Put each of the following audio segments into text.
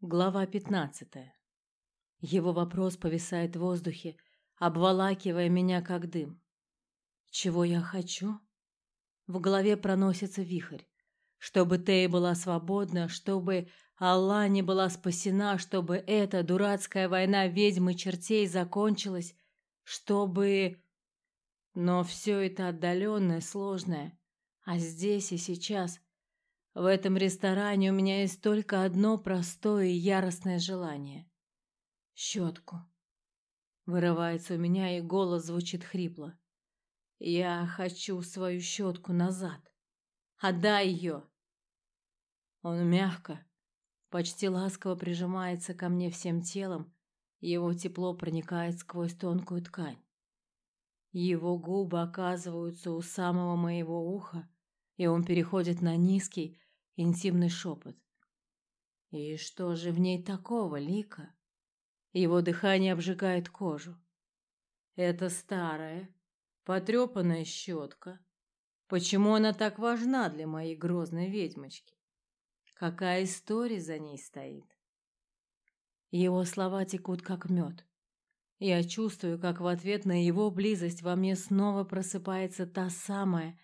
Глава пятнадцатая. Его вопрос повисает в воздухе, обволакивая меня как дым. Чего я хочу? В голове проносится вихрь. Чтобы Тей была свободна, чтобы Алла не была спасена, чтобы эта дурацкая война ведьм и чертей закончилась, чтобы... Но все это отдаленное, сложное. А здесь и сейчас в этом ресторане у меня есть только одно простое и яростное желание. Щетку. Вырывается у меня, и голос звучит хрипло. Я хочу свою щетку назад. Отдай ее. Он мягко, почти ласково прижимается ко мне всем телом, его тепло проникает сквозь тонкую ткань. Его губы оказываются у самого моего уха, и он переходит на низкий, интимный шепот. И что же в ней такого, Лика? Его дыхание обжигает кожу. Это старая, потрепанная щетка. Почему она так важна для моей грозной ведьмочки? Какая история за ней стоит? Его слова текут как мед. Я чувствую, как в ответ на его близость во мне снова просыпается та самая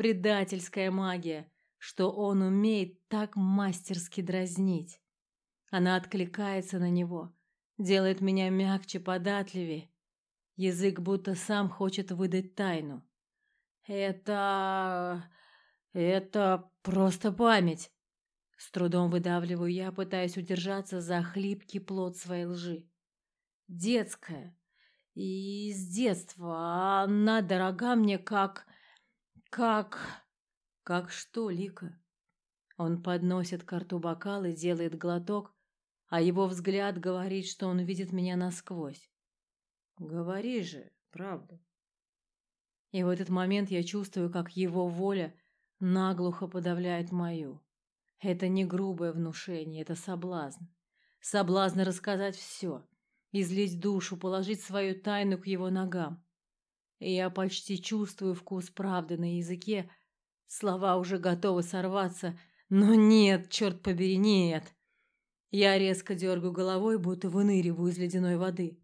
предательская магия, что он умеет так мастерски дразнить. Она откликается на него, делает меня мягче, податливее. Язык будто сам хочет выдать тайну. Это... это просто память. С трудом выдавливаю я, пытаясь удержаться за хлипкий плод своей лжи. Детская. И с детства она дорога мне как... как... Как что, Лика? Он подносит к рту бокал и делает глоток, а его взгляд говорит, что он видит меня насквозь. Говори же, правду. И в этот момент я чувствую, как его воля наглухо подавляет мою. Это не грубое внушение, это соблазн. Соблазн рассказать все, излить душу, положить свою тайну к его ногам. Я почти чувствую вкус правды на языке, Слова уже готовы сорваться, но нет, черт побери, нет. Я резко дергаю головой, будто выныриваю из ледяной воды.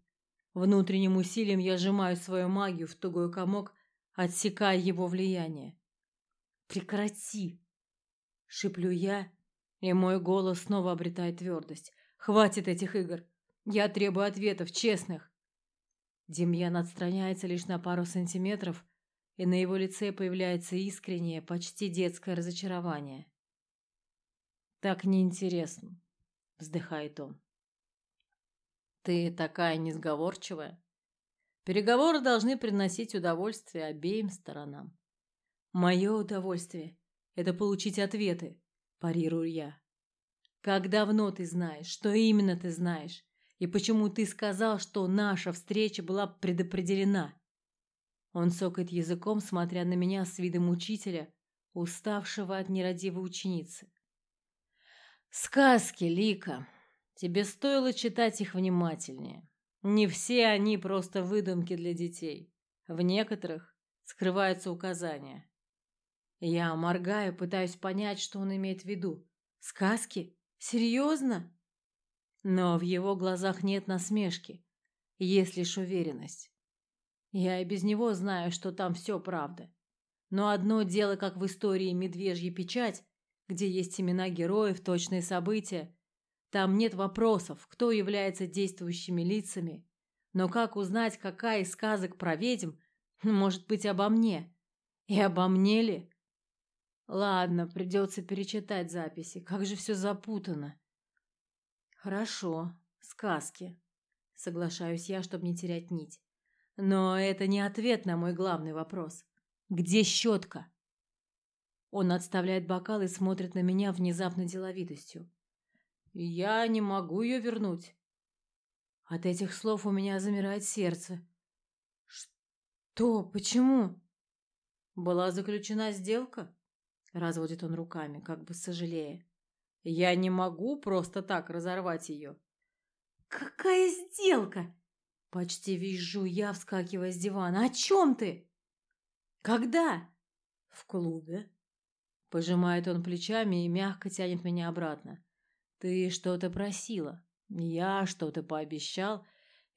Внутренним усилием я сжимаю свою магию в тугой комок, отсекая его влияние. «Прекрати!» — шиплю я, и мой голос снова обретает твердость. «Хватит этих игр! Я требую ответов, честных!» Демьян отстраняется лишь на пару сантиметров, и на его лице появляется искреннее, почти детское разочарование. «Так неинтересно», — вздыхает он. «Ты такая несговорчивая. Переговоры должны приносить удовольствие обеим сторонам. Мое удовольствие — это получить ответы», — парирую я. «Как давно ты знаешь, что именно ты знаешь, и почему ты сказал, что наша встреча была предопределена?» Он сокает языком, смотря на меня с видом учителя, уставшего от нерадивой ученицы. Сказки, Лика. Тебе стоило читать их внимательнее. Не все они просто выдумки для детей. В некоторых скрываются указания. Я моргаю, пытаюсь понять, что он имеет в виду. Сказки? Серьезно? Но в его глазах нет насмешки, есть лишь уверенность. Я и без него знаю, что там все правда. Но одно дело, как в истории «Медвежья печать», где есть имена героев, точные события. Там нет вопросов, кто является действующими лицами. Но как узнать, какая из сказок про ведьм может быть обо мне? И обо мне ли? Ладно, придется перечитать записи. Как же все запутано. Хорошо, сказки. Соглашаюсь я, чтобы не терять нить. Но это не ответ на мой главный вопрос. Где щетка? Он отставляет бокал и смотрит на меня внезапно деловитостью. Я не могу ее вернуть. От этих слов у меня замирает сердце. Что? Почему? Была заключена сделка? Разводит он руками, как бы сожалея. Я не могу просто так разорвать ее. Какая сделка? Почти вижу я, вскакивая с дивана. О чем ты? Когда? В клубе. Пожимает он плечами и мягко тянет меня обратно. Ты что-то просила, я что-то пообещал.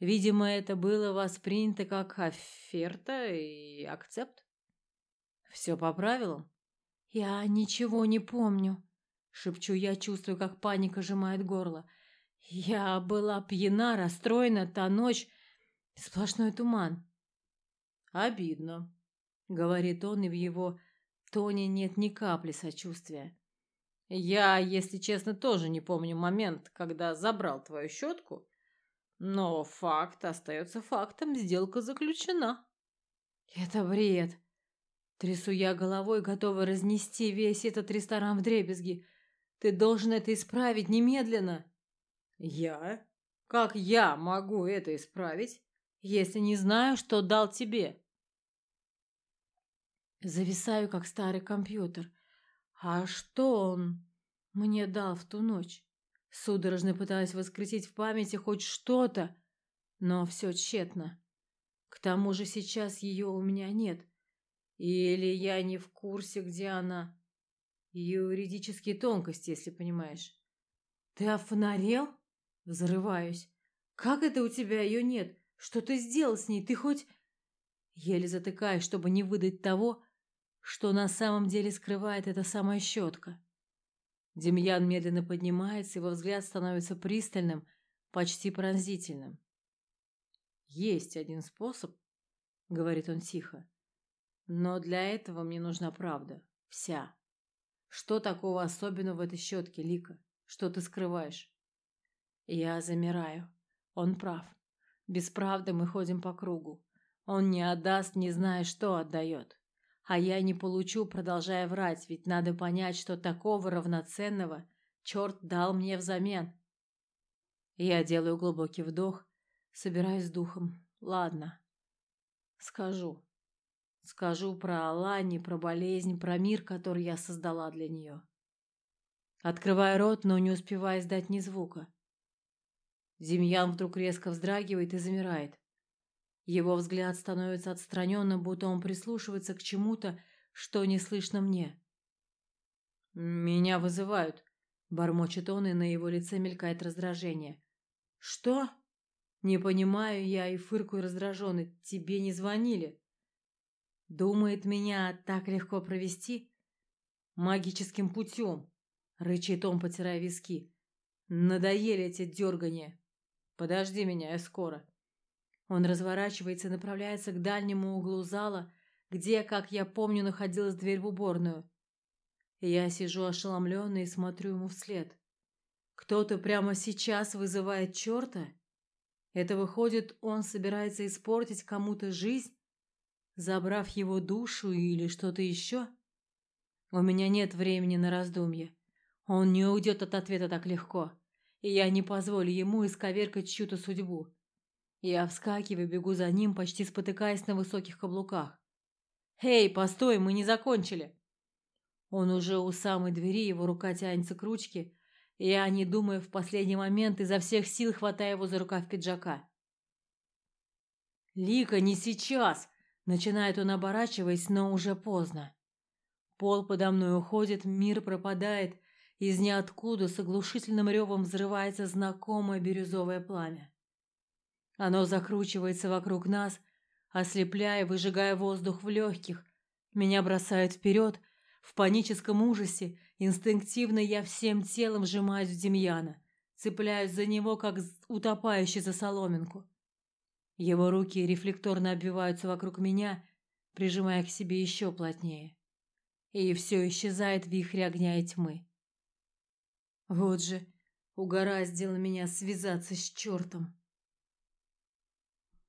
Видимо, это было воспринято как оферта и акцепт. Все по правилам? Я ничего не помню, шепчу я, чувствую, как паника сжимает горло. Я была пьяна, расстроена, та ночь сплошной туман. Обидно, говорит он, и в его тоне нет ни капли сочувствия. Я, если честно, тоже не помню момент, когда забрал твою щетку, но факт остается фактом, сделка заключена. Это бред. Трясу я головой, готова разнести весь этот ресторан в дребезги. Ты должен это исправить немедленно. Я? Как я могу это исправить, если не знаю, что дал тебе? Зависаю, как старый компьютер. А что он мне дал в ту ночь? Судорожно пыталась воскресить в памяти хоть что-то, но все тщетно. К тому же сейчас ее у меня нет. Или я не в курсе, где она. Юридические тонкости, если понимаешь. Ты офонарел? Взрываюсь. Как это у тебя ее нет? Что ты сделал с ней? Ты хоть... Еле затыкаюсь, чтобы не выдать того, что на самом деле скрывает эта самая щетка. Демьян медленно поднимается, его взгляд становится пристальным, почти пронзительным. «Есть один способ», — говорит он тихо. «Но для этого мне нужна правда. Вся. Что такого особенного в этой щетке, Лика? Что ты скрываешь?» Я замираю. Он прав. Без правды мы ходим по кругу. Он не отдаст, не зная, что отдает. А я не получу, продолжая врать, ведь надо понять, что такого равноценного черт дал мне взамен. Я делаю глубокий вдох, собираюсь с духом. Ладно. Скажу. Скажу про Алани, про болезнь, про мир, который я создала для нее. Открываю рот, но не успеваю издать ни звука. Демьян вдруг резко вздрагивает и замирает. Его взгляд становится отстраненным, будто он прислушивается к чему-то, что не слышно мне. Меня вызывают, бормочет он, и на его лице мелькает раздражение. Что? Не понимаю я и фыркаю раздраженно. Тебе не звонили? Думает, меня так легко провести? Магическим путем, рычит он, потирая виски. Надоели эти дергания. Подожди меня, я скоро. Он разворачивается и направляется к дальнему углу зала, где, как я помню, находилась дверь в уборную. Я сижу ошеломленная и смотрю ему вслед. Кто-то прямо сейчас вызывает черта? Это выходит, он собирается испортить кому-то жизнь, забрав его душу или что-то еще? У меня нет времени на раздумья. Он не уйдет от ответа так легко, и я не позволю ему исковеркать чью-то судьбу. Я вскакиваю, бегу за ним, почти спотыкаясь на высоких каблуках. «Эй, постой, мы не закончили!» Он уже у самой двери, его рука тянется к ручке. Я, не думая в последний момент, изо всех сил хватаю его за рукав пиджака. «Лика, не сейчас!» Начинает он, оборачиваясь, но уже поздно. Пол подо мной уходит, мир пропадает, из ниоткуда с оглушительным ревом взрывается знакомое бирюзовое пламя. Оно закручивается вокруг нас, ослепляя, выжигая воздух в легких. Меня бросают вперед. В паническом ужасе инстинктивно я всем телом сжимаюсь в Демьяна, цепляюсь за него, как утопающий за соломинку. Его руки рефлекторно обвиваются вокруг меня, прижимая к себе еще плотнее. И все исчезает в вихре огня и тьмы. Вот же угораздило меня связаться с чертом.